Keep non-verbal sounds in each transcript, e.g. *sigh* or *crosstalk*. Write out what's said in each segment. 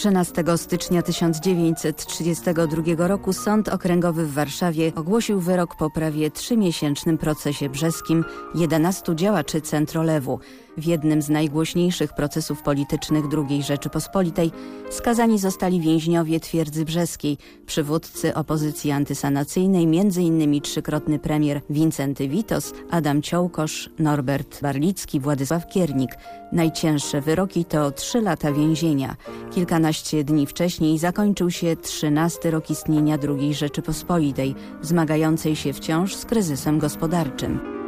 13 stycznia 1932 roku Sąd Okręgowy w Warszawie ogłosił wyrok po prawie trzymiesięcznym procesie brzeskim 11 działaczy Centrolewu. W jednym z najgłośniejszych procesów politycznych II Rzeczypospolitej skazani zostali więźniowie twierdzy brzeskiej, przywódcy opozycji antysanacyjnej, m.in. trzykrotny premier Wincenty Witos, Adam Ciołkosz, Norbert Barlicki, Władysław Kiernik. Najcięższe wyroki to trzy lata więzienia. Kilkanaście dni wcześniej zakończył się trzynasty rok istnienia II Rzeczypospolitej, zmagającej się wciąż z kryzysem gospodarczym.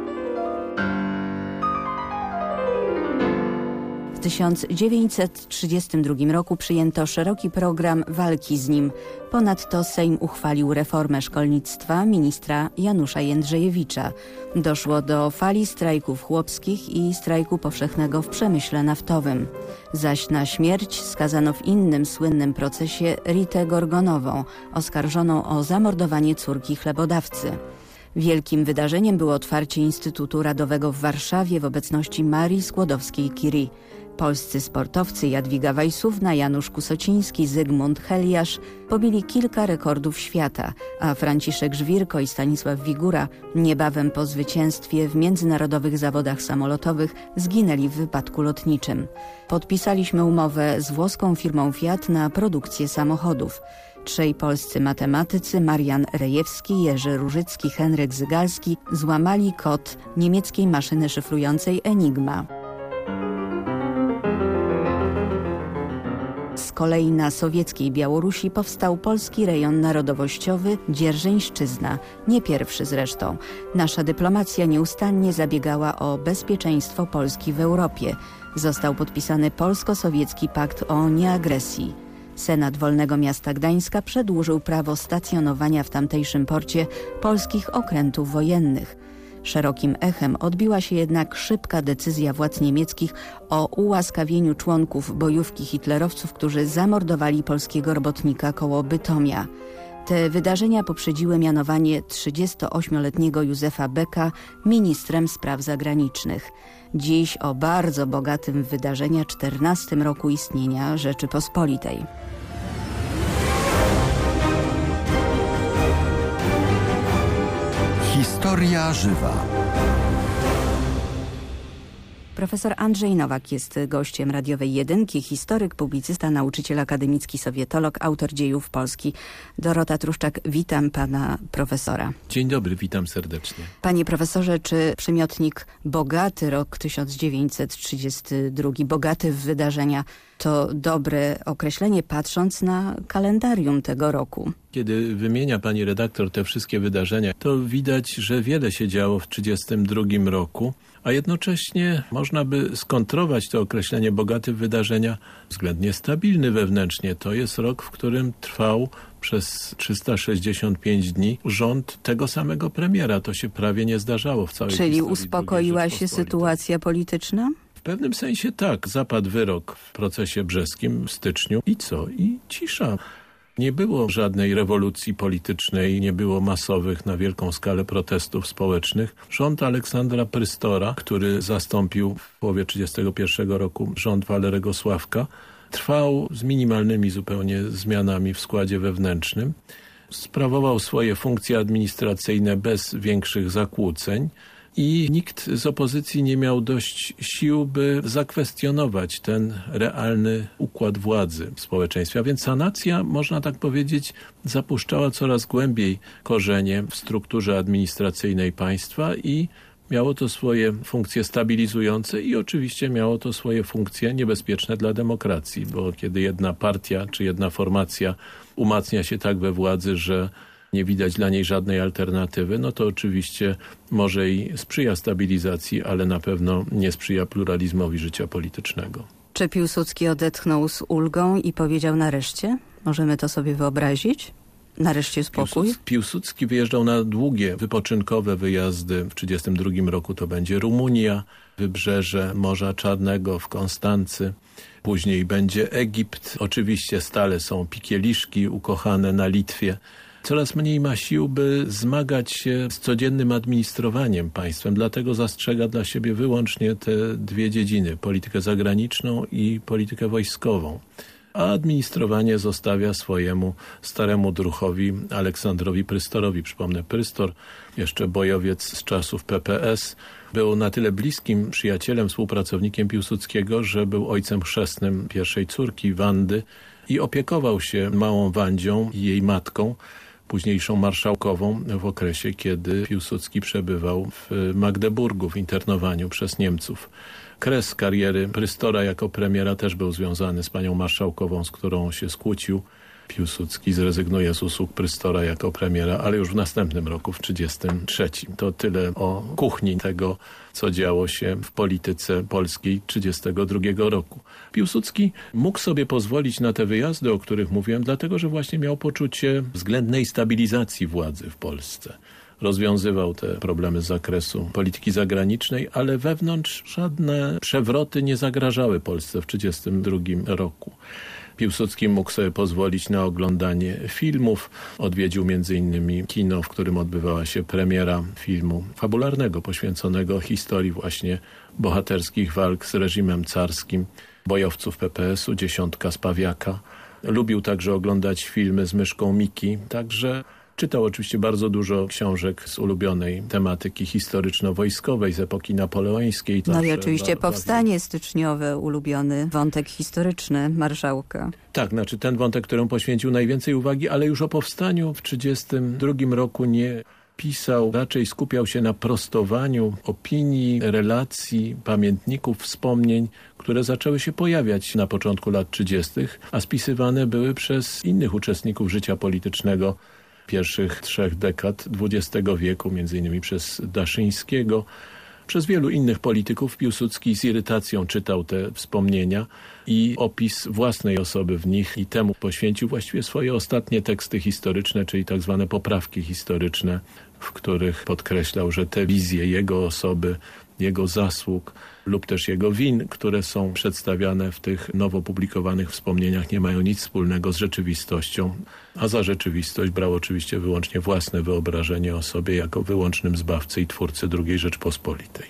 1932 roku przyjęto szeroki program walki z nim. Ponadto Sejm uchwalił reformę szkolnictwa ministra Janusza Jędrzejewicza. Doszło do fali strajków chłopskich i strajku powszechnego w przemyśle naftowym. Zaś na śmierć skazano w innym słynnym procesie Ritę Gorgonową, oskarżoną o zamordowanie córki chlebodawcy. Wielkim wydarzeniem było otwarcie Instytutu Radowego w Warszawie w obecności Marii Skłodowskiej-Curie. Polscy sportowcy Jadwiga Wajsówna, Janusz Kusociński, Zygmunt Heliasz pobili kilka rekordów świata, a Franciszek Żwirko i Stanisław Wigura niebawem po zwycięstwie w międzynarodowych zawodach samolotowych zginęli w wypadku lotniczym. Podpisaliśmy umowę z włoską firmą Fiat na produkcję samochodów. Trzej polscy matematycy, Marian Rejewski, Jerzy Różycki, Henryk Zygalski, złamali kod niemieckiej maszyny szyfrującej Enigma. Z kolei na sowieckiej Białorusi powstał polski rejon narodowościowy Dzierżeńszczyzna, nie pierwszy zresztą. Nasza dyplomacja nieustannie zabiegała o bezpieczeństwo Polski w Europie. Został podpisany polsko-sowiecki pakt o nieagresji. Senat Wolnego Miasta Gdańska przedłużył prawo stacjonowania w tamtejszym porcie polskich okrętów wojennych. Szerokim echem odbiła się jednak szybka decyzja władz niemieckich o ułaskawieniu członków bojówki hitlerowców, którzy zamordowali polskiego robotnika koło Bytomia. Te wydarzenia poprzedziły mianowanie 38-letniego Józefa Beka ministrem spraw zagranicznych. Dziś o bardzo bogatym wydarzenia 14 roku istnienia Rzeczypospolitej. Historia żywa. Profesor Andrzej Nowak jest gościem radiowej jedynki, historyk, publicysta, nauczyciel akademicki, sowietolog, autor dziejów Polski. Dorota Truszczak, witam pana profesora. Dzień dobry, witam serdecznie. Panie profesorze, czy przymiotnik bogaty rok 1932, bogaty w wydarzenia, to dobre określenie patrząc na kalendarium tego roku? Kiedy wymienia pani redaktor te wszystkie wydarzenia, to widać, że wiele się działo w 1932 roku a jednocześnie można by skontrować to określenie bogaty w wydarzenia względnie stabilny wewnętrznie. To jest rok, w którym trwał przez 365 dni rząd tego samego premiera. To się prawie nie zdarzało w całej Czyli uspokoiła się sytuacja polityczna? Pewnym sensie tak. Zapadł wyrok w procesie brzeskim w styczniu i co? I cisza. Nie było żadnej rewolucji politycznej, nie było masowych na wielką skalę protestów społecznych. Rząd Aleksandra Prystora, który zastąpił w połowie 1931 roku rząd Walerego Sławka, trwał z minimalnymi zupełnie zmianami w składzie wewnętrznym. Sprawował swoje funkcje administracyjne bez większych zakłóceń i nikt z opozycji nie miał dość sił, by zakwestionować ten realny układ władzy w społeczeństwie. A więc sanacja, można tak powiedzieć, zapuszczała coraz głębiej korzenie w strukturze administracyjnej państwa i miało to swoje funkcje stabilizujące i oczywiście miało to swoje funkcje niebezpieczne dla demokracji, bo kiedy jedna partia czy jedna formacja umacnia się tak we władzy, że nie widać dla niej żadnej alternatywy, no to oczywiście może i sprzyja stabilizacji, ale na pewno nie sprzyja pluralizmowi życia politycznego. Czy Piłsudski odetchnął z ulgą i powiedział nareszcie? Możemy to sobie wyobrazić? Nareszcie spokój? Piłsudski wyjeżdżał na długie, wypoczynkowe wyjazdy. W 1932 roku to będzie Rumunia, wybrzeże Morza Czarnego w Konstancy. Później będzie Egipt. Oczywiście stale są pikieliszki ukochane na Litwie coraz mniej ma sił, by zmagać się z codziennym administrowaniem państwem. Dlatego zastrzega dla siebie wyłącznie te dwie dziedziny, politykę zagraniczną i politykę wojskową. a administrowanie zostawia swojemu staremu druchowi Aleksandrowi Prystorowi. Przypomnę, Prystor, jeszcze bojowiec z czasów PPS, był na tyle bliskim przyjacielem, współpracownikiem Piłsudskiego, że był ojcem chrzestnym pierwszej córki Wandy i opiekował się małą Wandzią i jej matką, późniejszą marszałkową w okresie, kiedy Piłsudski przebywał w Magdeburgu w internowaniu przez Niemców. Kres kariery Prystora jako premiera też był związany z panią marszałkową, z którą się skłócił. Piłsudski zrezygnuje z usług Prystora jako premiera, ale już w następnym roku, w 1933. To tyle o kuchni tego, co działo się w polityce polskiej 1932 roku. Piłsudski mógł sobie pozwolić na te wyjazdy, o których mówiłem, dlatego że właśnie miał poczucie względnej stabilizacji władzy w Polsce rozwiązywał te problemy z zakresu polityki zagranicznej, ale wewnątrz żadne przewroty nie zagrażały Polsce w 1932 roku. Piłsudski mógł sobie pozwolić na oglądanie filmów. Odwiedził m.in. kino, w którym odbywała się premiera filmu fabularnego poświęconego historii właśnie bohaterskich walk z reżimem carskim, bojowców PPS-u, dziesiątka Spawiaka. Lubił także oglądać filmy z myszką Miki, także Czytał oczywiście bardzo dużo książek z ulubionej tematyki historyczno-wojskowej z epoki napoleońskiej. No i oczywiście powstanie styczniowe, ulubiony wątek historyczny marszałka. Tak, znaczy ten wątek, któremu poświęcił najwięcej uwagi, ale już o powstaniu w 1932 roku nie pisał, raczej skupiał się na prostowaniu opinii, relacji, pamiętników, wspomnień, które zaczęły się pojawiać na początku lat 30., a spisywane były przez innych uczestników życia politycznego pierwszych trzech dekad XX wieku, między innymi przez Daszyńskiego, przez wielu innych polityków Piłsudski z irytacją czytał te wspomnienia i opis własnej osoby w nich i temu poświęcił właściwie swoje ostatnie teksty historyczne, czyli tak zwane poprawki historyczne, w których podkreślał, że te wizje jego osoby jego zasług lub też jego win, które są przedstawiane w tych nowo publikowanych wspomnieniach nie mają nic wspólnego z rzeczywistością, a za rzeczywistość brał oczywiście wyłącznie własne wyobrażenie o sobie jako wyłącznym zbawcy i twórcy II Rzeczpospolitej.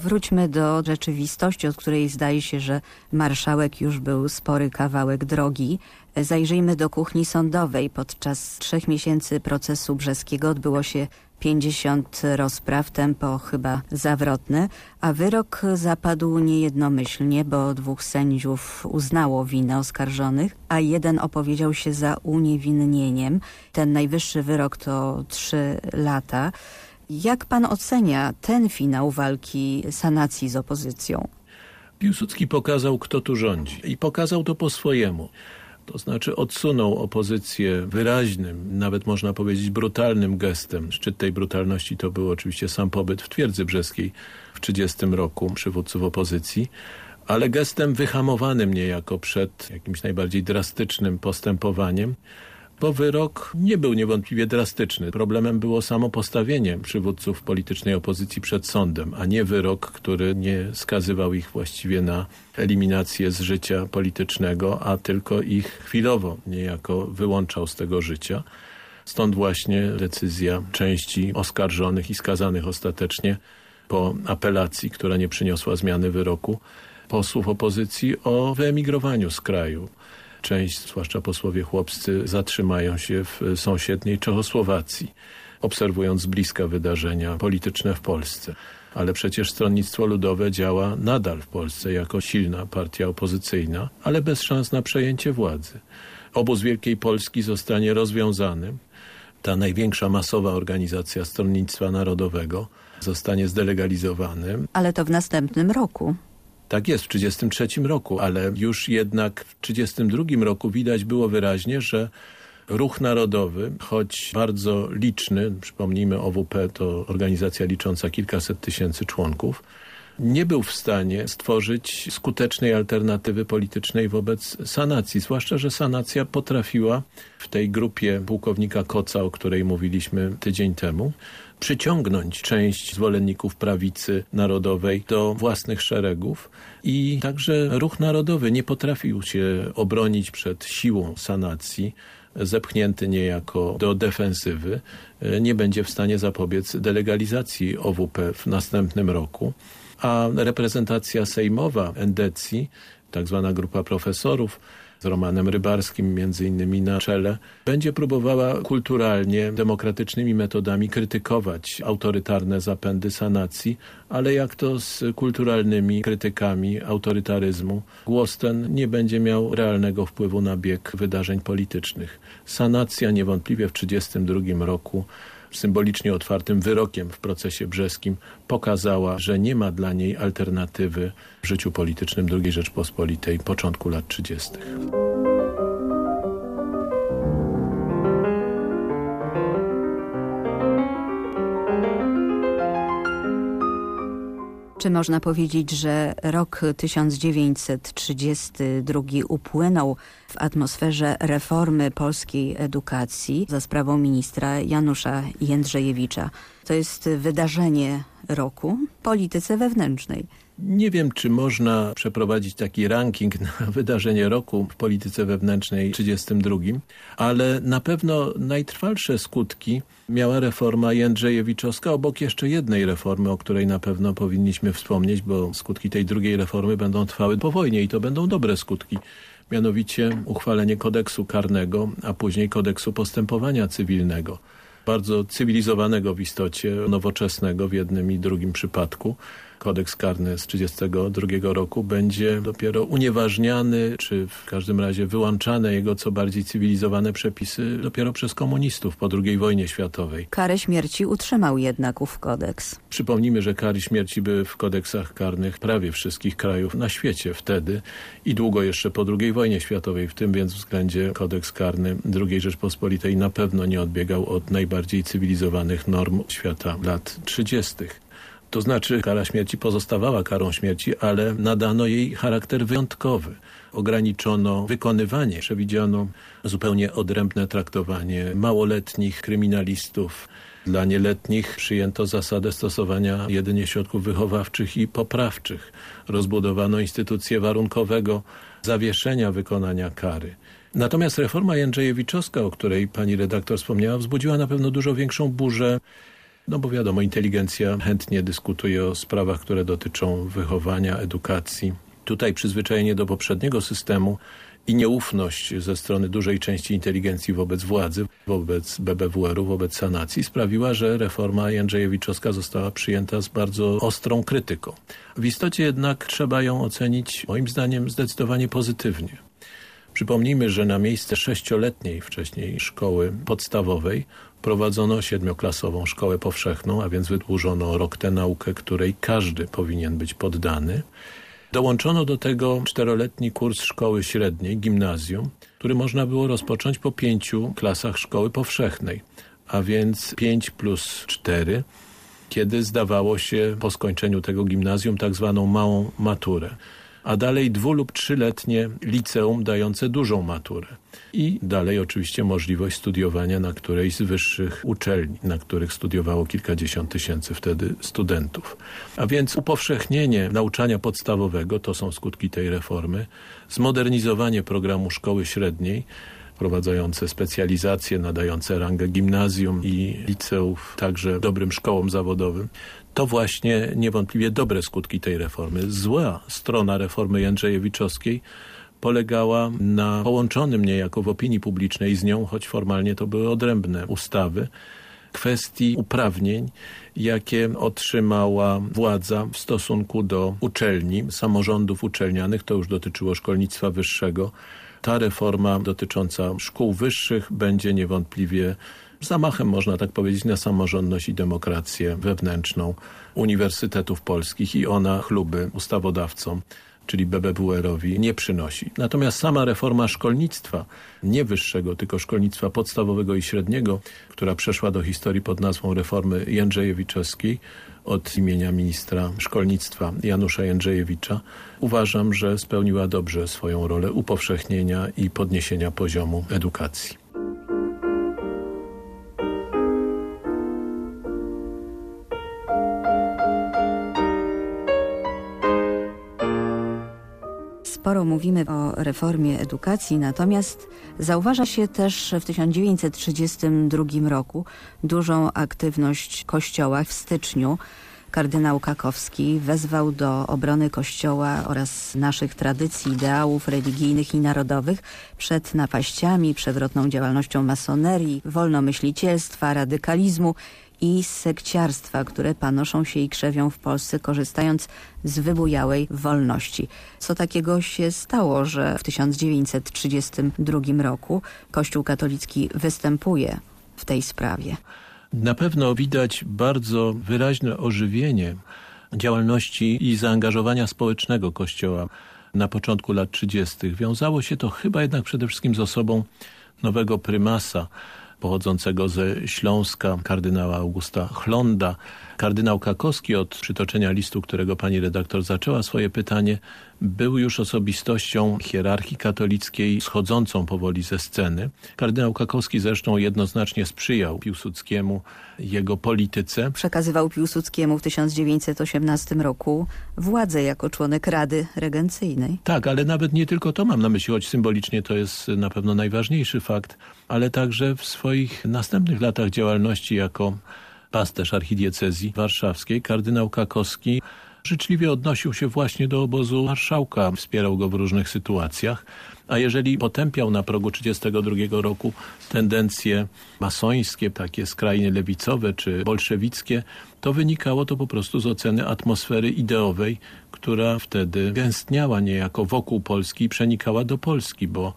Wróćmy do rzeczywistości, od której zdaje się, że marszałek już był spory kawałek drogi. Zajrzyjmy do kuchni sądowej. Podczas trzech miesięcy procesu brzeskiego odbyło się 50 rozpraw, tempo chyba zawrotne, a wyrok zapadł niejednomyślnie, bo dwóch sędziów uznało winę oskarżonych, a jeden opowiedział się za uniewinnieniem. Ten najwyższy wyrok to trzy lata. Jak pan ocenia ten finał walki sanacji z opozycją? Piłsudski pokazał, kto tu rządzi i pokazał to po swojemu. To znaczy odsunął opozycję wyraźnym, nawet można powiedzieć brutalnym gestem. Szczyt tej brutalności to był oczywiście sam pobyt w Twierdzy Brzeskiej w 30 roku przywódców opozycji, ale gestem wyhamowanym niejako przed jakimś najbardziej drastycznym postępowaniem bo wyrok nie był niewątpliwie drastyczny. Problemem było samo postawienie przywódców politycznej opozycji przed sądem, a nie wyrok, który nie skazywał ich właściwie na eliminację z życia politycznego, a tylko ich chwilowo niejako wyłączał z tego życia. Stąd właśnie decyzja części oskarżonych i skazanych ostatecznie po apelacji, która nie przyniosła zmiany wyroku, posłów opozycji o wyemigrowaniu z kraju część, zwłaszcza posłowie chłopscy, zatrzymają się w sąsiedniej Czechosłowacji, obserwując z bliska wydarzenia polityczne w Polsce. Ale przecież Stronnictwo Ludowe działa nadal w Polsce jako silna partia opozycyjna, ale bez szans na przejęcie władzy. Obóz Wielkiej Polski zostanie rozwiązany. Ta największa masowa organizacja Stronnictwa Narodowego zostanie zdelegalizowany. Ale to w następnym roku. Tak jest, w 1933 roku, ale już jednak w 1932 roku widać było wyraźnie, że Ruch Narodowy, choć bardzo liczny, przypomnijmy OWP to organizacja licząca kilkaset tysięcy członków, nie był w stanie stworzyć skutecznej alternatywy politycznej wobec sanacji, zwłaszcza, że sanacja potrafiła w tej grupie pułkownika Koca, o której mówiliśmy tydzień temu, przyciągnąć część zwolenników prawicy narodowej do własnych szeregów i także ruch narodowy nie potrafił się obronić przed siłą sanacji, zepchnięty niejako do defensywy, nie będzie w stanie zapobiec delegalizacji OWP w następnym roku. A reprezentacja sejmowa Endecji, tak zwana grupa profesorów, z Romanem Rybarskim między innymi na czele, będzie próbowała kulturalnie, demokratycznymi metodami krytykować autorytarne zapędy sanacji, ale jak to z kulturalnymi krytykami autorytaryzmu, głos ten nie będzie miał realnego wpływu na bieg wydarzeń politycznych. Sanacja niewątpliwie w 1932 roku symbolicznie otwartym wyrokiem w procesie brzeskim pokazała, że nie ma dla niej alternatywy w życiu politycznym II Rzeczpospolitej początku lat 30. Czy można powiedzieć, że rok 1932 upłynął w atmosferze reformy polskiej edukacji za sprawą ministra Janusza Jędrzejewicza? To jest wydarzenie roku polityce wewnętrznej. Nie wiem, czy można przeprowadzić taki ranking na *laughs* wydarzenie roku w polityce wewnętrznej 32, ale na pewno najtrwalsze skutki miała reforma Jędrzejewiczowska obok jeszcze jednej reformy, o której na pewno powinniśmy wspomnieć, bo skutki tej drugiej reformy będą trwały po wojnie i to będą dobre skutki. Mianowicie uchwalenie kodeksu karnego, a później kodeksu postępowania cywilnego. Bardzo cywilizowanego w istocie, nowoczesnego w jednym i drugim przypadku kodeks karny z 1932 roku będzie dopiero unieważniany, czy w każdym razie wyłączane jego co bardziej cywilizowane przepisy dopiero przez komunistów po II wojnie światowej. Karę śmierci utrzymał jednak ów kodeks. Przypomnijmy, że kary śmierci były w kodeksach karnych prawie wszystkich krajów na świecie wtedy i długo jeszcze po II wojnie światowej. W tym więc względzie kodeks karny II Rzeczpospolitej na pewno nie odbiegał od najbardziej cywilizowanych norm świata lat 30. To znaczy kara śmierci pozostawała karą śmierci, ale nadano jej charakter wyjątkowy. Ograniczono wykonywanie, przewidziano zupełnie odrębne traktowanie małoletnich kryminalistów. Dla nieletnich przyjęto zasadę stosowania jedynie środków wychowawczych i poprawczych. Rozbudowano instytucję warunkowego zawieszenia wykonania kary. Natomiast reforma Jędrzejewiczowska, o której pani redaktor wspomniała, wzbudziła na pewno dużo większą burzę no bo wiadomo, inteligencja chętnie dyskutuje o sprawach, które dotyczą wychowania, edukacji. Tutaj przyzwyczajenie do poprzedniego systemu i nieufność ze strony dużej części inteligencji wobec władzy, wobec BBWR-u, wobec sanacji sprawiła, że reforma Jędrzejewiczowska została przyjęta z bardzo ostrą krytyką. W istocie jednak trzeba ją ocenić moim zdaniem zdecydowanie pozytywnie. Przypomnijmy, że na miejsce sześcioletniej wcześniej szkoły podstawowej prowadzono siedmioklasową szkołę powszechną, a więc wydłużono rok tę naukę, której każdy powinien być poddany. Dołączono do tego czteroletni kurs szkoły średniej, gimnazjum, który można było rozpocząć po pięciu klasach szkoły powszechnej, a więc pięć plus cztery, kiedy zdawało się po skończeniu tego gimnazjum tak zwaną małą maturę a dalej dwu- lub trzyletnie liceum dające dużą maturę. I dalej oczywiście możliwość studiowania na którejś z wyższych uczelni, na których studiowało kilkadziesiąt tysięcy wtedy studentów. A więc upowszechnienie nauczania podstawowego, to są skutki tej reformy, zmodernizowanie programu szkoły średniej, wprowadzające specjalizacje, nadające rangę gimnazjum i liceów, także dobrym szkołom zawodowym to właśnie niewątpliwie dobre skutki tej reformy. Zła strona reformy Jędrzejewiczowskiej polegała na połączonym niejako w opinii publicznej z nią, choć formalnie to były odrębne ustawy, kwestii uprawnień, jakie otrzymała władza w stosunku do uczelni, samorządów uczelnianych, to już dotyczyło szkolnictwa wyższego. Ta reforma dotycząca szkół wyższych będzie niewątpliwie zamachem, można tak powiedzieć, na samorządność i demokrację wewnętrzną uniwersytetów polskich i ona chluby ustawodawcom czyli BBWR-owi, nie przynosi. Natomiast sama reforma szkolnictwa, nie wyższego, tylko szkolnictwa podstawowego i średniego, która przeszła do historii pod nazwą reformy Jędrzejewiczowskiej od imienia ministra szkolnictwa Janusza Jędrzejewicza, uważam, że spełniła dobrze swoją rolę upowszechnienia i podniesienia poziomu edukacji. Sporo mówimy o reformie edukacji, natomiast zauważa się też w 1932 roku dużą aktywność Kościoła. W styczniu kardynał Kakowski wezwał do obrony Kościoła oraz naszych tradycji, ideałów religijnych i narodowych przed napaściami, przewrotną działalnością masonerii, wolnomyślicielstwa, radykalizmu i sekciarstwa, które panoszą się i krzewią w Polsce, korzystając z wybujałej wolności. Co takiego się stało, że w 1932 roku Kościół katolicki występuje w tej sprawie? Na pewno widać bardzo wyraźne ożywienie działalności i zaangażowania społecznego Kościoła na początku lat 30. Wiązało się to chyba jednak przede wszystkim z osobą nowego prymasa, pochodzącego ze Śląska, kardynała Augusta Chlonda. Kardynał Kakowski od przytoczenia listu, którego pani redaktor zaczęła swoje pytanie, był już osobistością hierarchii katolickiej schodzącą powoli ze sceny. Kardynał Kakowski zresztą jednoznacznie sprzyjał Piłsudskiemu, jego polityce. Przekazywał Piłsudskiemu w 1918 roku władzę jako członek Rady Regencyjnej. Tak, ale nawet nie tylko to mam na myśli, choć symbolicznie to jest na pewno najważniejszy fakt, ale także w swoich następnych latach działalności jako pasterz archidiecezji warszawskiej, kardynał Kakowski życzliwie odnosił się właśnie do obozu marszałka, wspierał go w różnych sytuacjach, a jeżeli potępiał na progu 1932 roku tendencje masońskie, takie skrajnie lewicowe czy bolszewickie, to wynikało to po prostu z oceny atmosfery ideowej, która wtedy gęstniała niejako wokół Polski i przenikała do Polski, bo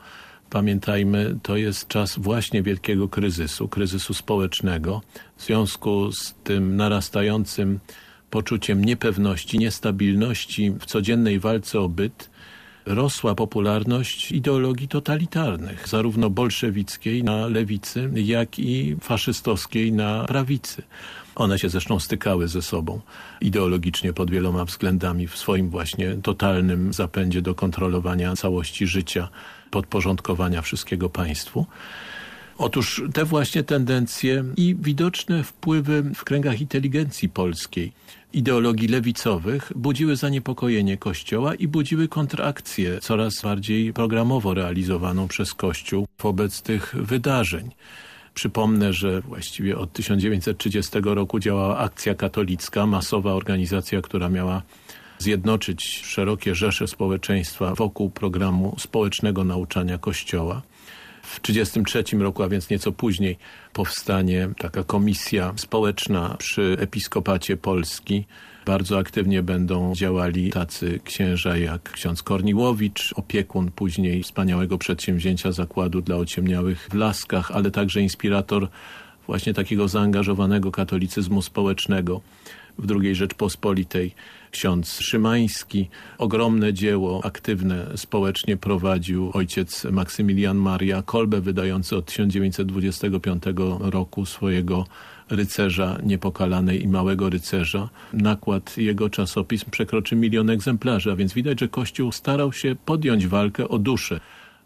Pamiętajmy, to jest czas właśnie wielkiego kryzysu, kryzysu społecznego. W związku z tym narastającym poczuciem niepewności, niestabilności w codziennej walce o byt, rosła popularność ideologii totalitarnych, zarówno bolszewickiej na lewicy, jak i faszystowskiej na prawicy. One się zresztą stykały ze sobą ideologicznie pod wieloma względami w swoim właśnie totalnym zapędzie do kontrolowania całości życia, podporządkowania wszystkiego państwu. Otóż te właśnie tendencje i widoczne wpływy w kręgach inteligencji polskiej, ideologii lewicowych budziły zaniepokojenie Kościoła i budziły kontrakcję coraz bardziej programowo realizowaną przez Kościół wobec tych wydarzeń. Przypomnę, że właściwie od 1930 roku działała Akcja Katolicka, masowa organizacja, która miała zjednoczyć szerokie rzesze społeczeństwa wokół programu społecznego nauczania Kościoła. W 1933 roku, a więc nieco później, powstanie taka komisja społeczna przy Episkopacie Polski. Bardzo aktywnie będą działali tacy księża jak ksiądz Korniłowicz, opiekun później wspaniałego przedsięwzięcia Zakładu dla Ociemniałych w Laskach, ale także inspirator właśnie takiego zaangażowanego katolicyzmu społecznego w II Rzeczpospolitej ksiądz Szymański. Ogromne dzieło, aktywne społecznie prowadził ojciec Maksymilian Maria Kolbe, wydający od 1925 roku swojego rycerza niepokalanej i małego rycerza. Nakład jego czasopism przekroczy milion egzemplarzy, a więc widać, że Kościół starał się podjąć walkę o duszę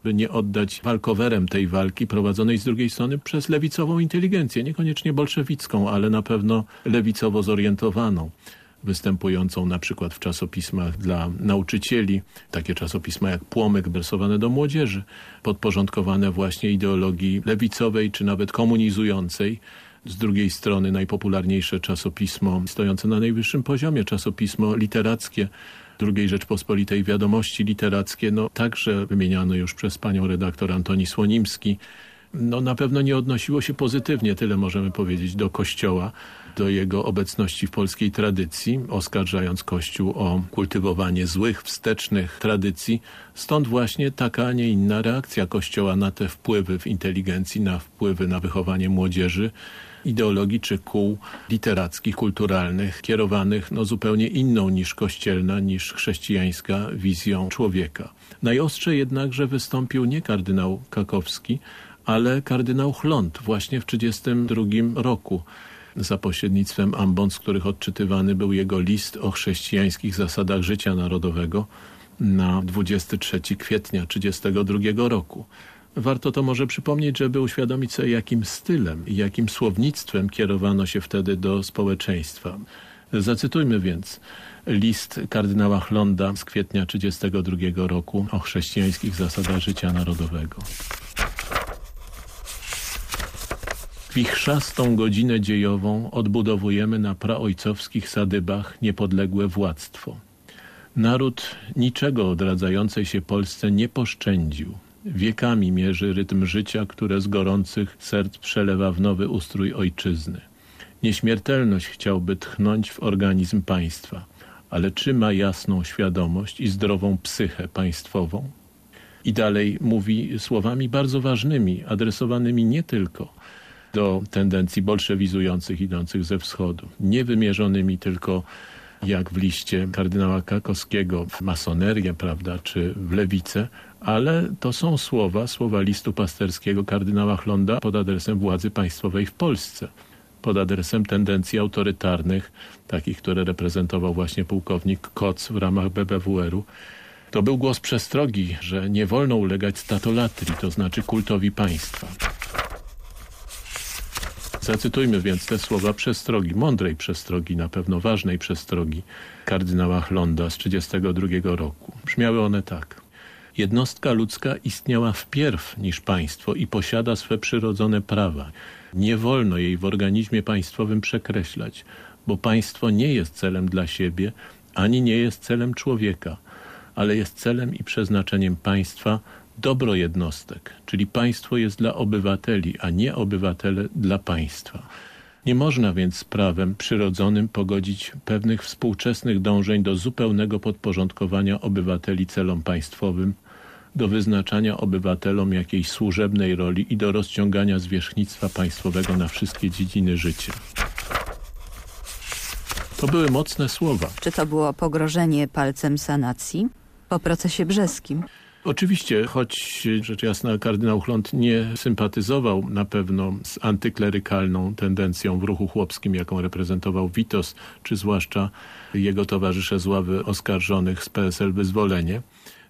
by nie oddać walkowerem tej walki prowadzonej z drugiej strony przez lewicową inteligencję, niekoniecznie bolszewicką, ale na pewno lewicowo zorientowaną występującą na przykład w czasopismach dla nauczycieli, takie czasopisma jak Płomyk, adresowane do młodzieży, podporządkowane właśnie ideologii lewicowej czy nawet komunizującej. Z drugiej strony najpopularniejsze czasopismo stojące na najwyższym poziomie, czasopismo literackie II Rzeczpospolitej Wiadomości Literackie, no także wymieniano już przez panią redaktor Antoni Słonimski, no na pewno nie odnosiło się pozytywnie, tyle możemy powiedzieć, do Kościoła, do jego obecności w polskiej tradycji, oskarżając Kościół o kultywowanie złych, wstecznych tradycji. Stąd właśnie taka, a nie inna reakcja Kościoła na te wpływy w inteligencji, na wpływy na wychowanie młodzieży, ideologii czy kół literackich, kulturalnych, kierowanych no, zupełnie inną niż kościelna, niż chrześcijańska wizją człowieka. Najostrzej jednakże wystąpił nie kardynał Kakowski, ale kardynał Chlont właśnie w 1932 roku za pośrednictwem ambon, z których odczytywany był jego list o chrześcijańskich zasadach życia narodowego na 23 kwietnia 1932 roku. Warto to może przypomnieć, żeby uświadomić sobie, jakim stylem i jakim słownictwem kierowano się wtedy do społeczeństwa. Zacytujmy więc list kardynała Chlonda z kwietnia 1932 roku o chrześcijańskich zasadach życia narodowego. Wichrzastą godzinę dziejową odbudowujemy na praojcowskich sadybach niepodległe władztwo. Naród niczego odradzającej się Polsce nie poszczędził. Wiekami mierzy rytm życia, które z gorących serc przelewa w nowy ustrój ojczyzny. Nieśmiertelność chciałby tchnąć w organizm państwa, ale czy ma jasną świadomość i zdrową psychę państwową? I dalej mówi słowami bardzo ważnymi, adresowanymi nie tylko do tendencji bolszewizujących idących ze wschodu, nie wymierzonymi tylko jak w liście kardynała Kakowskiego w masonerię, prawda, czy w lewicę, ale to są słowa, słowa listu pasterskiego kardynała Chlonda pod adresem władzy państwowej w Polsce pod adresem tendencji autorytarnych, takich, które reprezentował właśnie pułkownik Koc w ramach BBWR-u. To był głos przestrogi, że nie wolno ulegać statolatrii, to znaczy kultowi państwa. Zacytujmy więc te słowa przestrogi, mądrej przestrogi, na pewno ważnej przestrogi kardynała Chlonda z 1932 roku. Brzmiały one tak. Jednostka ludzka istniała wpierw niż państwo i posiada swe przyrodzone prawa. Nie wolno jej w organizmie państwowym przekreślać, bo państwo nie jest celem dla siebie, ani nie jest celem człowieka, ale jest celem i przeznaczeniem państwa dobro jednostek, czyli państwo jest dla obywateli, a nie obywatele dla państwa. Nie można więc z prawem przyrodzonym pogodzić pewnych współczesnych dążeń do zupełnego podporządkowania obywateli celom państwowym, do wyznaczania obywatelom jakiejś służebnej roli i do rozciągania zwierzchnictwa państwowego na wszystkie dziedziny życia. To były mocne słowa. Czy to było pogrożenie palcem sanacji po procesie brzeskim? Oczywiście, choć rzecz jasna kardynał Chląd nie sympatyzował na pewno z antyklerykalną tendencją w ruchu chłopskim, jaką reprezentował Witos, czy zwłaszcza jego towarzysze z ławy oskarżonych z PSL Wyzwolenie,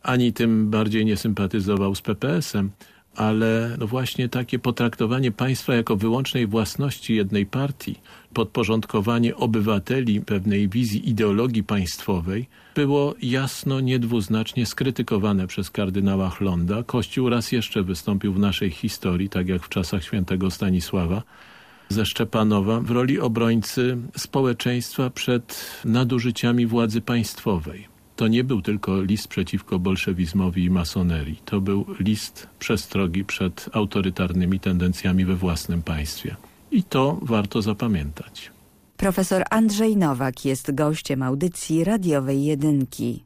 ani tym bardziej nie sympatyzował z PPS-em, ale no właśnie takie potraktowanie państwa jako wyłącznej własności jednej partii, podporządkowanie obywateli pewnej wizji ideologii państwowej było jasno, niedwuznacznie skrytykowane przez kardynała Chlonda. Kościół raz jeszcze wystąpił w naszej historii, tak jak w czasach świętego Stanisława, ze Szczepanowa w roli obrońcy społeczeństwa przed nadużyciami władzy państwowej to nie był tylko list przeciwko bolszewizmowi i masonerii. To był list przestrogi przed autorytarnymi tendencjami we własnym państwie. I to warto zapamiętać. Profesor Andrzej Nowak jest gościem audycji radiowej Jedynki.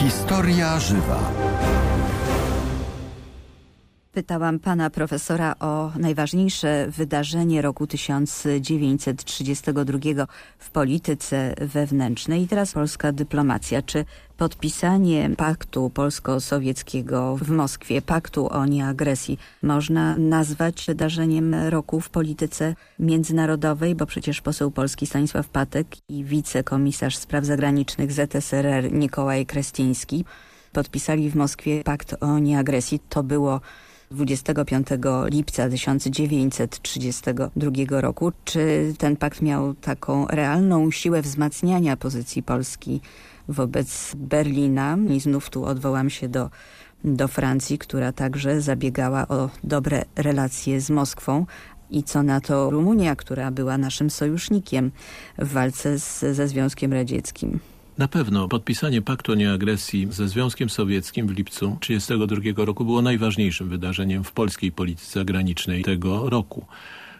Historia żywa. Pytałam pana profesora o najważniejsze wydarzenie roku 1932 w polityce wewnętrznej i teraz polska dyplomacja. Czy podpisanie paktu polsko-sowieckiego w Moskwie, paktu o nieagresji, można nazwać wydarzeniem roku w polityce międzynarodowej, bo przecież poseł polski Stanisław Patek i wicekomisarz spraw zagranicznych ZSRR Nikołaj Krestiński podpisali w Moskwie pakt o nieagresji. To było 25 lipca 1932 roku. Czy ten pakt miał taką realną siłę wzmacniania pozycji Polski wobec Berlina? I znów tu odwołam się do, do Francji, która także zabiegała o dobre relacje z Moskwą, i co na to Rumunia, która była naszym sojusznikiem w walce z, ze Związkiem Radzieckim. Na pewno podpisanie paktu o nieagresji ze Związkiem Sowieckim w lipcu 1932 roku było najważniejszym wydarzeniem w polskiej polityce zagranicznej tego roku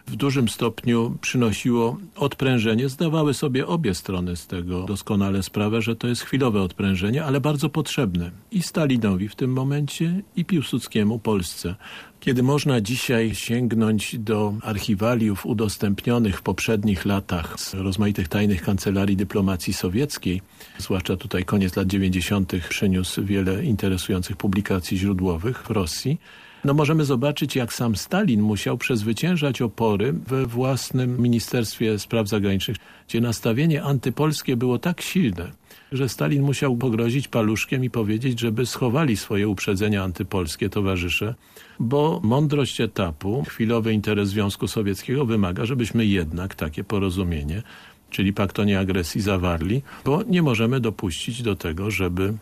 w dużym stopniu przynosiło odprężenie. Zdawały sobie obie strony z tego doskonale sprawę, że to jest chwilowe odprężenie, ale bardzo potrzebne i Stalinowi w tym momencie i Piłsudskiemu Polsce. Kiedy można dzisiaj sięgnąć do archiwaliów udostępnionych w poprzednich latach z rozmaitych tajnych kancelarii dyplomacji sowieckiej, zwłaszcza tutaj koniec lat 90. przyniósł wiele interesujących publikacji źródłowych w Rosji, No możemy zobaczyć, jak sam Stalin musiał przezwyciężać opory we własnym Ministerstwie Spraw Zagranicznych, gdzie nastawienie antypolskie było tak silne, że Stalin musiał pogrozić paluszkiem i powiedzieć, żeby schowali swoje uprzedzenia antypolskie towarzysze, bo mądrość etapu, chwilowy interes Związku Sowieckiego wymaga, żebyśmy jednak takie porozumienie czyli pakt o nieagresji zawarli, bo nie możemy dopuścić do tego, żeby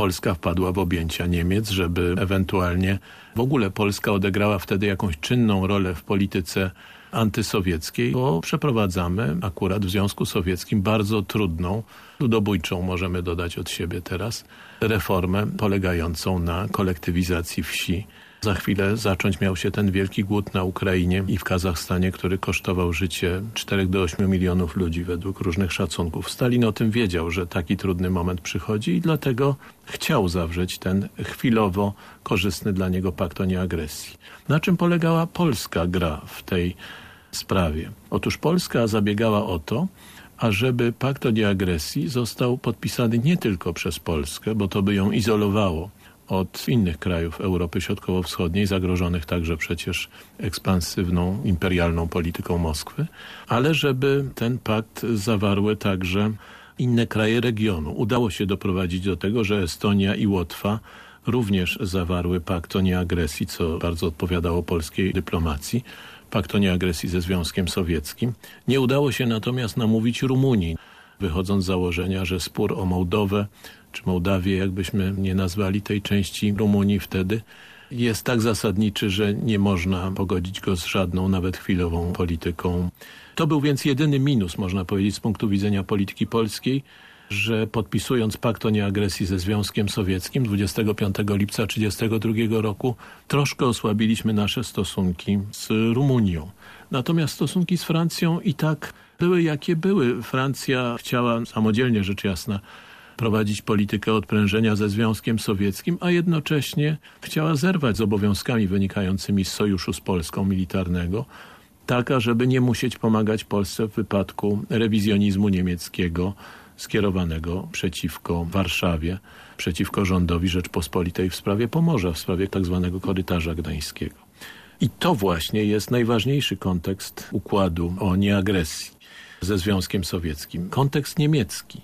Polska wpadła w objęcia Niemiec, żeby ewentualnie w ogóle Polska odegrała wtedy jakąś czynną rolę w polityce antysowieckiej, bo przeprowadzamy akurat w Związku Sowieckim bardzo trudną, ludobójczą możemy dodać od siebie teraz, reformę polegającą na kolektywizacji wsi za chwilę zacząć miał się ten wielki głód na Ukrainie i w Kazachstanie, który kosztował życie 4 do 8 milionów ludzi według różnych szacunków. Stalin o tym wiedział, że taki trudny moment przychodzi i dlatego chciał zawrzeć ten chwilowo korzystny dla niego pakt o nieagresji. Na czym polegała polska gra w tej sprawie? Otóż Polska zabiegała o to, ażeby pakt o nieagresji został podpisany nie tylko przez Polskę, bo to by ją izolowało od innych krajów Europy Środkowo-Wschodniej, zagrożonych także przecież ekspansywną, imperialną polityką Moskwy, ale żeby ten pakt zawarły także inne kraje regionu. Udało się doprowadzić do tego, że Estonia i Łotwa również zawarły pakt o nieagresji, co bardzo odpowiadało polskiej dyplomacji, pakt o nieagresji ze Związkiem Sowieckim. Nie udało się natomiast namówić Rumunii, wychodząc z założenia, że spór o Mołdowę czy Mołdawię, jakbyśmy nie nazwali tej części Rumunii wtedy, jest tak zasadniczy, że nie można pogodzić go z żadną, nawet chwilową polityką. To był więc jedyny minus, można powiedzieć, z punktu widzenia polityki polskiej, że podpisując pakt o nieagresji ze Związkiem Sowieckim 25 lipca 1932 roku troszkę osłabiliśmy nasze stosunki z Rumunią. Natomiast stosunki z Francją i tak były jakie były. Francja chciała samodzielnie rzecz jasna prowadzić politykę odprężenia ze Związkiem Sowieckim, a jednocześnie chciała zerwać z obowiązkami wynikającymi z sojuszu z Polską militarnego, taka, żeby nie musieć pomagać Polsce w wypadku rewizjonizmu niemieckiego skierowanego przeciwko Warszawie, przeciwko rządowi Rzeczpospolitej w sprawie Pomorza, w sprawie tak zwanego korytarza gdańskiego. I to właśnie jest najważniejszy kontekst układu o nieagresji ze Związkiem Sowieckim. Kontekst niemiecki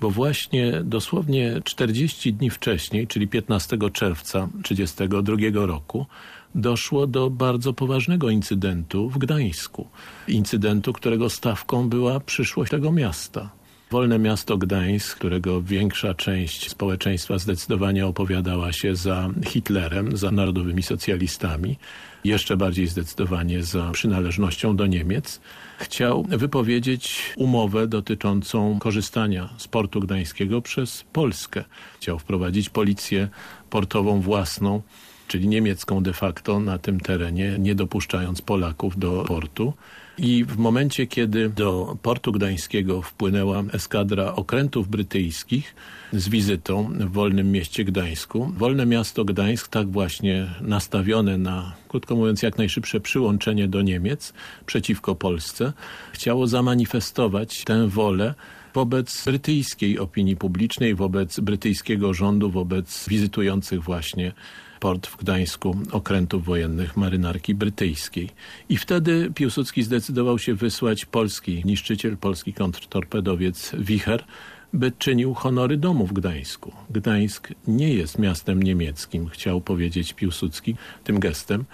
bo właśnie dosłownie 40 dni wcześniej, czyli 15 czerwca 1932 roku, doszło do bardzo poważnego incydentu w Gdańsku. Incydentu, którego stawką była przyszłość tego miasta. Wolne miasto Gdańsk, którego większa część społeczeństwa zdecydowanie opowiadała się za Hitlerem, za narodowymi socjalistami, jeszcze bardziej zdecydowanie za przynależnością do Niemiec, chciał wypowiedzieć umowę dotyczącą korzystania z portu gdańskiego przez Polskę. Chciał wprowadzić policję portową własną, czyli niemiecką de facto na tym terenie, nie dopuszczając Polaków do portu. I w momencie, kiedy do portu gdańskiego wpłynęła eskadra okrętów brytyjskich z wizytą w wolnym mieście Gdańsku, wolne miasto Gdańsk, tak właśnie nastawione na, krótko mówiąc, jak najszybsze przyłączenie do Niemiec przeciwko Polsce, chciało zamanifestować tę wolę wobec brytyjskiej opinii publicznej, wobec brytyjskiego rządu, wobec wizytujących właśnie port w Gdańsku okrętów wojennych marynarki brytyjskiej. I wtedy Piłsudski zdecydował się wysłać polski niszczyciel, polski kontrtorpedowiec Wicher, by czynił honory domu w Gdańsku. Gdańsk nie jest miastem niemieckim, chciał powiedzieć Piłsudski tym gestem.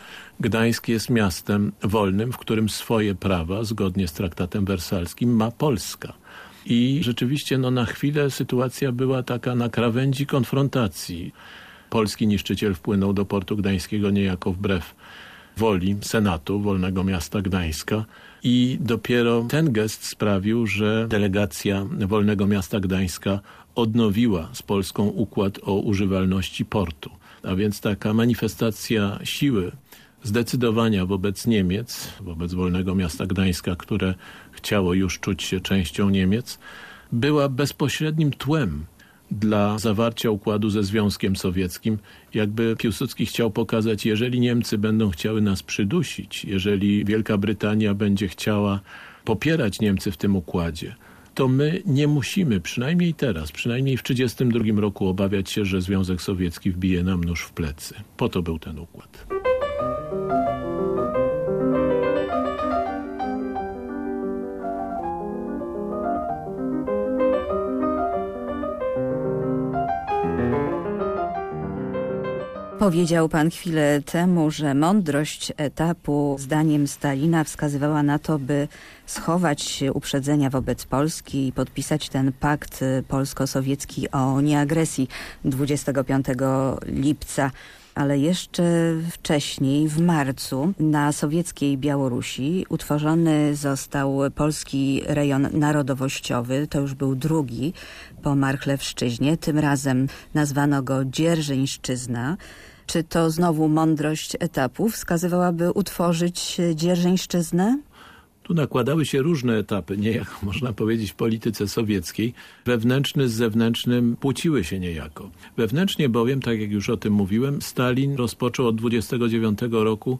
Gdańsk jest miastem wolnym, w którym swoje prawa, zgodnie z traktatem wersalskim, ma Polska. I rzeczywiście no, na chwilę sytuacja była taka na krawędzi konfrontacji polski niszczyciel wpłynął do portu gdańskiego niejako wbrew woli Senatu Wolnego Miasta Gdańska i dopiero ten gest sprawił, że delegacja Wolnego Miasta Gdańska odnowiła z Polską układ o używalności portu. A więc taka manifestacja siły, zdecydowania wobec Niemiec, wobec Wolnego Miasta Gdańska, które chciało już czuć się częścią Niemiec, była bezpośrednim tłem dla zawarcia układu ze Związkiem Sowieckim. Jakby Piłsudski chciał pokazać, jeżeli Niemcy będą chciały nas przydusić, jeżeli Wielka Brytania będzie chciała popierać Niemcy w tym układzie, to my nie musimy, przynajmniej teraz, przynajmniej w 1932 roku obawiać się, że Związek Sowiecki wbije nam nóż w plecy. Po to był ten układ. Powiedział pan chwilę temu, że mądrość etapu zdaniem Stalina wskazywała na to, by schować uprzedzenia wobec Polski i podpisać ten pakt polsko-sowiecki o nieagresji 25 lipca ale jeszcze wcześniej, w marcu, na sowieckiej Białorusi utworzony został polski rejon narodowościowy. To już był drugi po Marchlewszczyźnie. Tym razem nazwano go Dzierżyńszczyzna. Czy to znowu mądrość etapu wskazywałaby utworzyć Dzierżyńszczyznę? Tu nakładały się różne etapy, niejako *laughs* można powiedzieć w polityce sowieckiej. Wewnętrzny z zewnętrznym płciły się niejako. Wewnętrznie bowiem, tak jak już o tym mówiłem, Stalin rozpoczął od 29 roku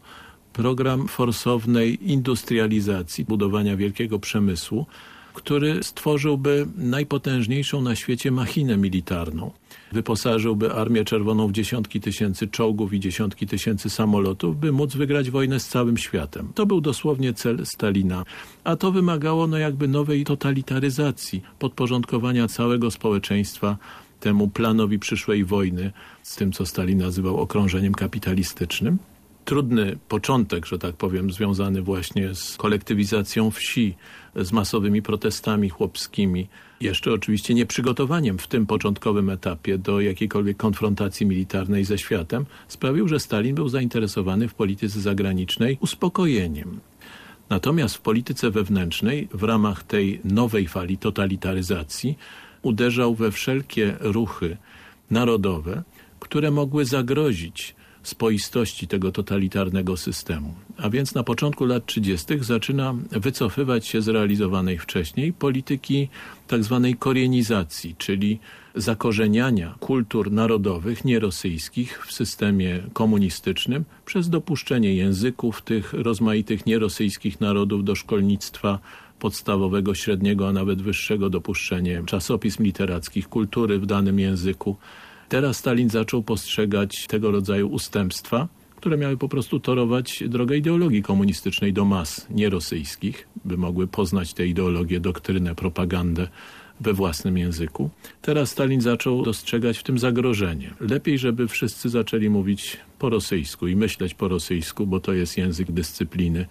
program forsownej industrializacji, budowania wielkiego przemysłu, który stworzyłby najpotężniejszą na świecie machinę militarną. Wyposażyłby Armię Czerwoną w dziesiątki tysięcy czołgów i dziesiątki tysięcy samolotów, by móc wygrać wojnę z całym światem. To był dosłownie cel Stalina. A to wymagało no jakby nowej totalitaryzacji, podporządkowania całego społeczeństwa temu planowi przyszłej wojny z tym, co Stalin nazywał okrążeniem kapitalistycznym trudny początek, że tak powiem, związany właśnie z kolektywizacją wsi, z masowymi protestami chłopskimi, jeszcze oczywiście nieprzygotowaniem w tym początkowym etapie do jakiejkolwiek konfrontacji militarnej ze światem, sprawił, że Stalin był zainteresowany w polityce zagranicznej uspokojeniem. Natomiast w polityce wewnętrznej, w ramach tej nowej fali totalitaryzacji, uderzał we wszelkie ruchy narodowe, które mogły zagrozić spoistości tego totalitarnego systemu. A więc na początku lat 30. zaczyna wycofywać się z realizowanej wcześniej polityki tzw. Tak korienizacji, czyli zakorzeniania kultur narodowych nierosyjskich w systemie komunistycznym przez dopuszczenie języków tych rozmaitych nierosyjskich narodów do szkolnictwa podstawowego, średniego, a nawet wyższego dopuszczenie czasopism literackich, kultury w danym języku, Teraz Stalin zaczął postrzegać tego rodzaju ustępstwa, które miały po prostu torować drogę ideologii komunistycznej do mas nierosyjskich, by mogły poznać tę ideologię, doktrynę, propagandę we własnym języku. Teraz Stalin zaczął dostrzegać w tym zagrożenie. Lepiej, żeby wszyscy zaczęli mówić po rosyjsku i myśleć po rosyjsku, bo to jest język dyscypliny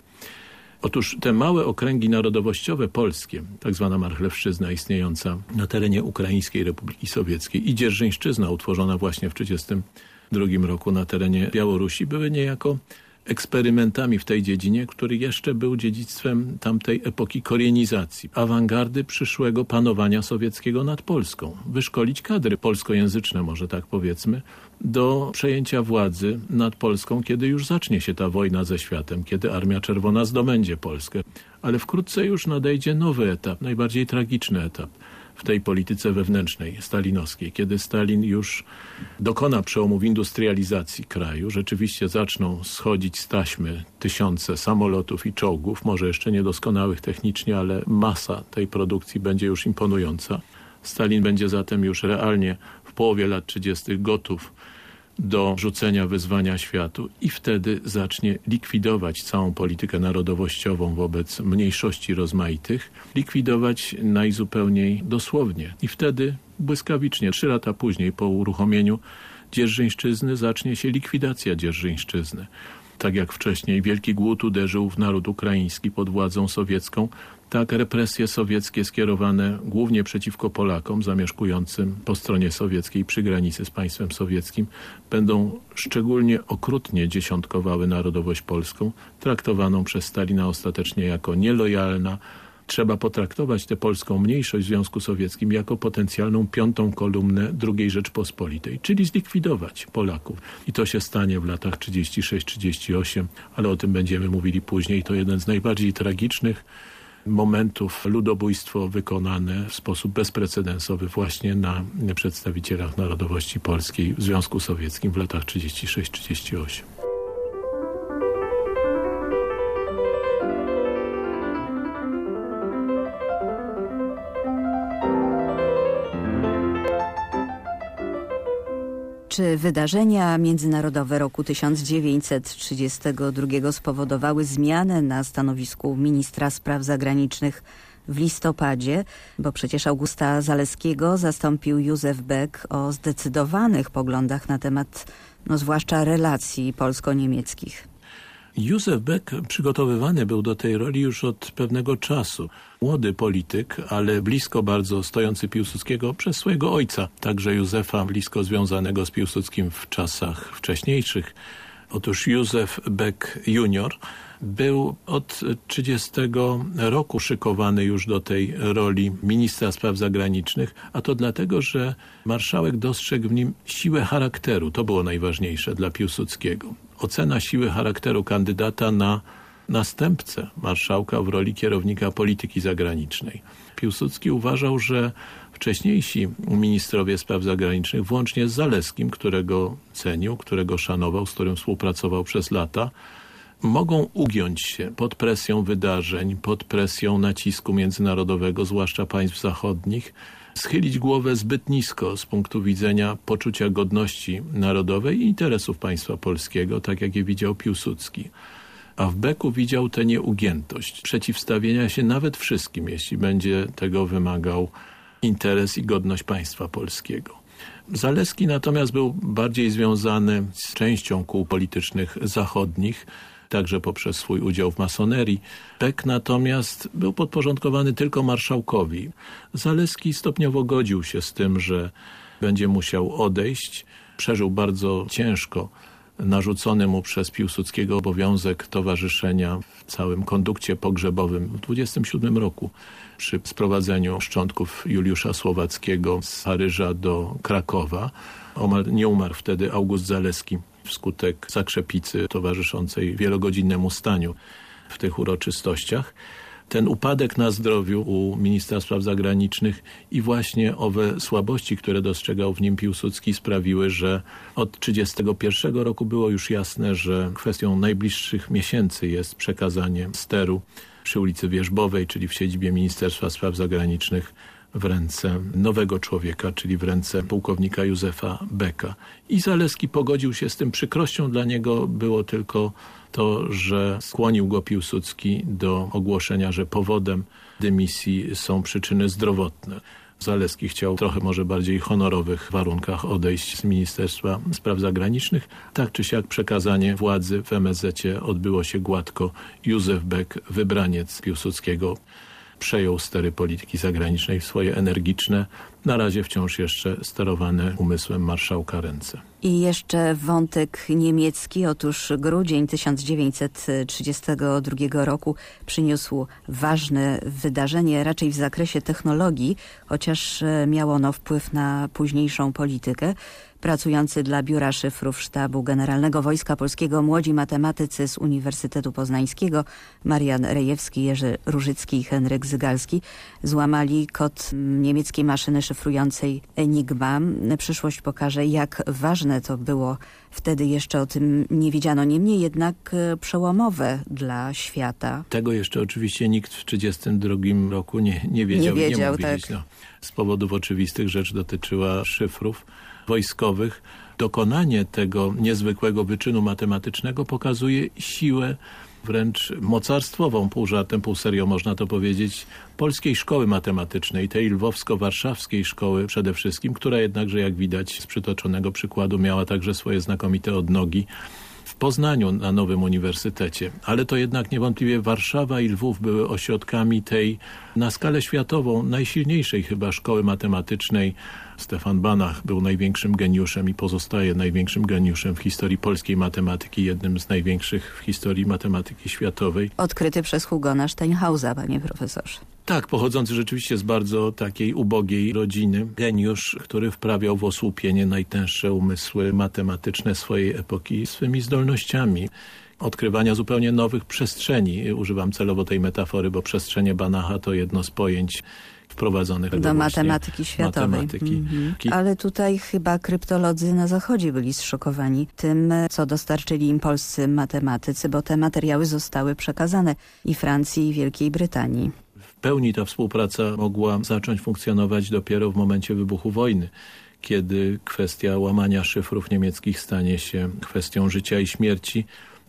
Otóż te małe okręgi narodowościowe polskie, tak zwana Marchlewszczyzna istniejąca na terenie Ukraińskiej Republiki Sowieckiej i Dzierżyńszczyzna utworzona właśnie w 1932 roku na terenie Białorusi były niejako eksperymentami w tej dziedzinie, który jeszcze był dziedzictwem tamtej epoki korienizacji, awangardy przyszłego panowania sowieckiego nad Polską. Wyszkolić kadry polskojęzyczne, może tak powiedzmy, do przejęcia władzy nad Polską, kiedy już zacznie się ta wojna ze światem, kiedy Armia Czerwona zdobędzie Polskę. Ale wkrótce już nadejdzie nowy etap, najbardziej tragiczny etap w tej polityce wewnętrznej stalinowskiej, kiedy Stalin już dokona przełomu w industrializacji kraju, rzeczywiście zaczną schodzić z taśmy tysiące samolotów i czołgów, może jeszcze niedoskonałych technicznie, ale masa tej produkcji będzie już imponująca. Stalin będzie zatem już realnie w połowie lat 30. gotów do rzucenia wyzwania światu i wtedy zacznie likwidować całą politykę narodowościową wobec mniejszości rozmaitych, likwidować najzupełniej dosłownie. I wtedy błyskawicznie, trzy lata później po uruchomieniu dzierżyńszczyzny zacznie się likwidacja dzierżyńszczyzny. Tak jak wcześniej wielki głód uderzył w naród ukraiński pod władzą sowiecką, tak represje sowieckie skierowane głównie przeciwko Polakom zamieszkującym po stronie sowieckiej przy granicy z państwem sowieckim będą szczególnie okrutnie dziesiątkowały narodowość polską, traktowaną przez Stalina ostatecznie jako nielojalna, trzeba potraktować tę polską mniejszość w Związku Sowieckim jako potencjalną piątą kolumnę II Rzeczpospolitej, czyli zlikwidować Polaków. I to się stanie w latach 36-38, ale o tym będziemy mówili później. To jeden z najbardziej tragicznych momentów ludobójstwo wykonane w sposób bezprecedensowy właśnie na przedstawicielach narodowości polskiej w Związku Sowieckim w latach 36-38. Czy wydarzenia międzynarodowe roku 1932 spowodowały zmianę na stanowisku ministra spraw zagranicznych w listopadzie, bo przecież Augusta Zaleskiego zastąpił Józef Beck o zdecydowanych poglądach na temat, no zwłaszcza relacji polsko-niemieckich. Józef Beck przygotowywany był do tej roli już od pewnego czasu. Młody polityk, ale blisko bardzo stojący Piłsudskiego przez swojego ojca, także Józefa, blisko związanego z Piłsudskim w czasach wcześniejszych. Otóż Józef Beck junior był od 30 roku szykowany już do tej roli ministra spraw zagranicznych, a to dlatego, że marszałek dostrzegł w nim siłę charakteru. To było najważniejsze dla Piłsudskiego. Ocena siły charakteru kandydata na następcę marszałka w roli kierownika polityki zagranicznej. Piłsudski uważał, że wcześniejsi ministrowie spraw zagranicznych, włącznie z Zaleskim, którego cenił, którego szanował, z którym współpracował przez lata, mogą ugiąć się pod presją wydarzeń, pod presją nacisku międzynarodowego, zwłaszcza państw zachodnich, schylić głowę zbyt nisko z punktu widzenia poczucia godności narodowej i interesów państwa polskiego, tak jak je widział Piłsudski. A w Beku widział tę nieugiętość, przeciwstawienia się nawet wszystkim, jeśli będzie tego wymagał interes i godność państwa polskiego. Zaleski natomiast był bardziej związany z częścią kół politycznych zachodnich, także poprzez swój udział w masonerii. Beck natomiast był podporządkowany tylko marszałkowi. Zaleski stopniowo godził się z tym, że będzie musiał odejść. Przeżył bardzo ciężko narzucony mu przez Piłsudskiego obowiązek towarzyszenia w całym kondukcie pogrzebowym w 27 roku przy sprowadzeniu szczątków Juliusza Słowackiego z Paryża do Krakowa. Omal nie umarł wtedy August Zaleski wskutek zakrzepicy towarzyszącej wielogodzinnemu staniu w tych uroczystościach. Ten upadek na zdrowiu u ministra spraw zagranicznych i właśnie owe słabości, które dostrzegał w nim Piłsudski sprawiły, że od 1931 roku było już jasne, że kwestią najbliższych miesięcy jest przekazanie steru przy ulicy Wierzbowej, czyli w siedzibie Ministerstwa Spraw Zagranicznych w ręce nowego człowieka, czyli w ręce pułkownika Józefa Beka. I Zaleski pogodził się z tym. Przykrością dla niego było tylko to, że skłonił go Piłsudski do ogłoszenia, że powodem dymisji są przyczyny zdrowotne. Zaleski chciał trochę może bardziej honorowych warunkach odejść z Ministerstwa Spraw Zagranicznych. Tak czy siak przekazanie władzy w MSZ odbyło się gładko. Józef Beck, wybraniec Piłsudskiego, przejął stery polityki zagranicznej w swoje energiczne, na razie wciąż jeszcze sterowane umysłem marszałka ręce. I jeszcze wątek niemiecki. Otóż grudzień 1932 roku przyniósł ważne wydarzenie, raczej w zakresie technologii, chociaż e, miało ono wpływ na późniejszą politykę pracujący dla Biura Szyfrów Sztabu Generalnego Wojska Polskiego młodzi matematycy z Uniwersytetu Poznańskiego Marian Rejewski, Jerzy Różycki i Henryk Zygalski złamali kod niemieckiej maszyny szyfrującej Enigma. Przyszłość pokaże, jak ważne to było wtedy jeszcze o tym nie wiedziano. Niemniej jednak e, przełomowe dla świata. Tego jeszcze oczywiście nikt w 1932 roku nie, nie wiedział. Nie wiedział, nie tak. Wiedzieć, no. Z powodów oczywistych rzecz dotyczyła szyfrów wojskowych. Dokonanie tego niezwykłego wyczynu matematycznego pokazuje siłę wręcz mocarstwową, pół żartem, pół serio można to powiedzieć, polskiej szkoły matematycznej, tej lwowsko-warszawskiej szkoły przede wszystkim, która jednakże jak widać z przytoczonego przykładu miała także swoje znakomite odnogi w Poznaniu na Nowym Uniwersytecie. Ale to jednak niewątpliwie Warszawa i Lwów były ośrodkami tej na skalę światową najsilniejszej chyba szkoły matematycznej. Stefan Banach był największym geniuszem i pozostaje największym geniuszem w historii polskiej matematyki, jednym z największych w historii matematyki światowej. Odkryty przez Hugona Steinhausa, panie profesorze. Tak, pochodzący rzeczywiście z bardzo takiej ubogiej rodziny. Geniusz, który wprawiał w osłupienie najtęższe umysły matematyczne swojej epoki swymi zdolnościami odkrywania zupełnie nowych przestrzeni. Używam celowo tej metafory, bo przestrzenie Banacha to jedno z pojęć wprowadzonych do matematyki światowej. Matematyki. Mhm. Ale tutaj chyba kryptolodzy na zachodzie byli zszokowani tym, co dostarczyli im polscy matematycy, bo te materiały zostały przekazane i Francji, i Wielkiej Brytanii pełni ta współpraca mogła zacząć funkcjonować dopiero w momencie wybuchu wojny kiedy kwestia łamania szyfrów niemieckich stanie się kwestią życia i śmierci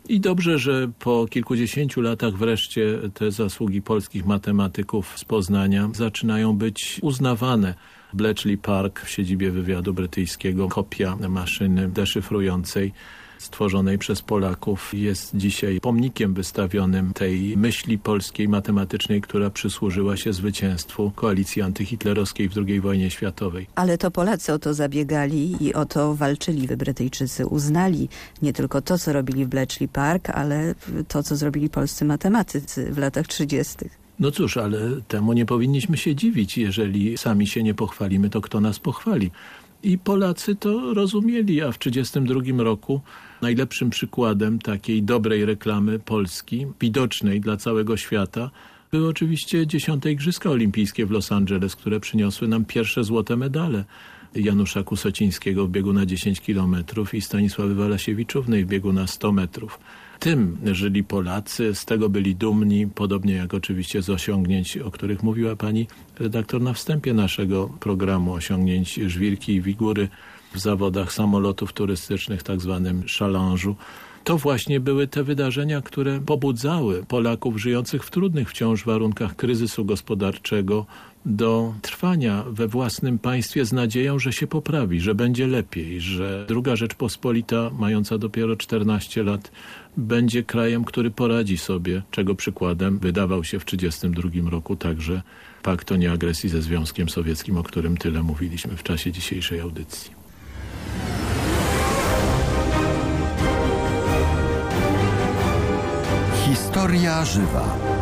I dobrze, że po kilkudziesięciu latach wreszcie te zasługi polskich matematyków z Poznania zaczynają być uznawane. Bletchley Park w siedzibie wywiadu brytyjskiego, kopia maszyny deszyfrującej stworzonej przez Polaków jest dzisiaj pomnikiem wystawionym tej myśli polskiej matematycznej, która przysłużyła się zwycięstwu koalicji antyhitlerowskiej w II wojnie światowej. Ale to Polacy o to zabiegali i o to walczyli. Brytyjczycy uznali nie tylko to, co robili w Bletchley Park, ale to, co zrobili polscy matematycy w latach 30. No cóż, ale temu nie powinniśmy się dziwić. Jeżeli sami się nie pochwalimy, to kto nas pochwali? I Polacy to rozumieli, a w 1932 roku najlepszym przykładem takiej dobrej reklamy Polski, widocznej dla całego świata, były oczywiście dziesiąte Igrzyska Olimpijskie w Los Angeles, które przyniosły nam pierwsze złote medale. Janusza Kusocińskiego w biegu na 10 kilometrów i Stanisławy Walasiewiczównej w biegu na 100 metrów. Tym żyli Polacy, z tego byli dumni, podobnie jak oczywiście z osiągnięć, o których mówiła pani redaktor na wstępie naszego programu, osiągnięć Żwirki i Wigury w zawodach samolotów turystycznych, tak zwanym szalanżu. To właśnie były te wydarzenia, które pobudzały Polaków żyjących w trudnych wciąż warunkach kryzysu gospodarczego do trwania we własnym państwie z nadzieją, że się poprawi, że będzie lepiej, że druga Rzeczpospolita, mająca dopiero 14 lat, będzie krajem, który poradzi sobie, czego przykładem wydawał się w 1932 roku także pakt o nieagresji ze Związkiem Sowieckim, o którym tyle mówiliśmy w czasie dzisiejszej audycji. Historia żywa.